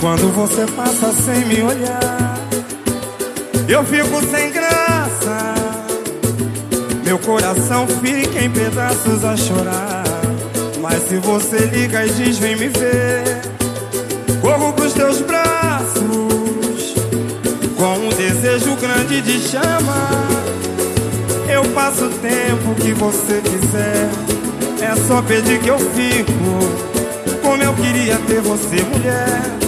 Quando você passa sem me olhar, eu fico sem graça. Meu coração fica em pedaços a chorar. Mas se você liga e diz vem me ver, corro pros teus braços com um desejo grande de chamar. Eu passo o tempo que você quiser, é só pedir que eu fico. Como eu queria ter você, mulher,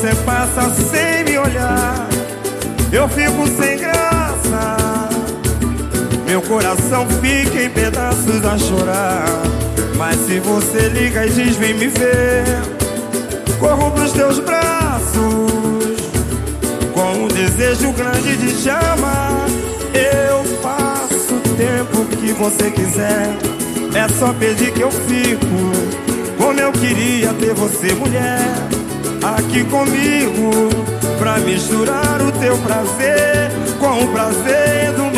você passa sem me olhar, eu fico sem graça. Meu coração fica em pedaços a chorar. Mas se você liga e diz vem me ver, corro pros teus braços com um desejo grande de te amar. Eu passo o tempo que você quiser, é só pedir que eu fico. Como eu queria ter você, mulher aqui comigo Pra misturar o teu prazer com o prazer do meu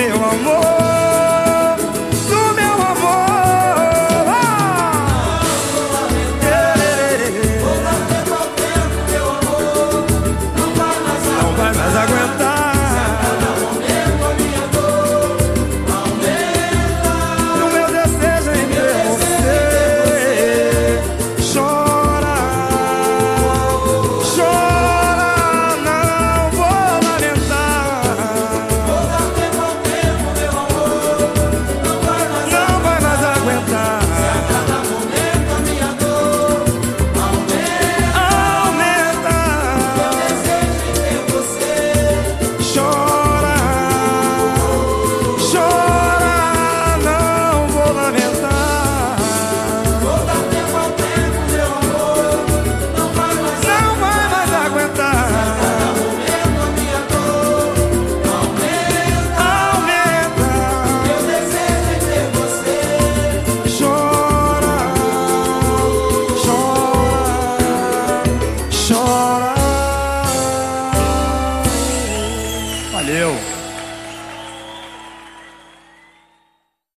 Valeu.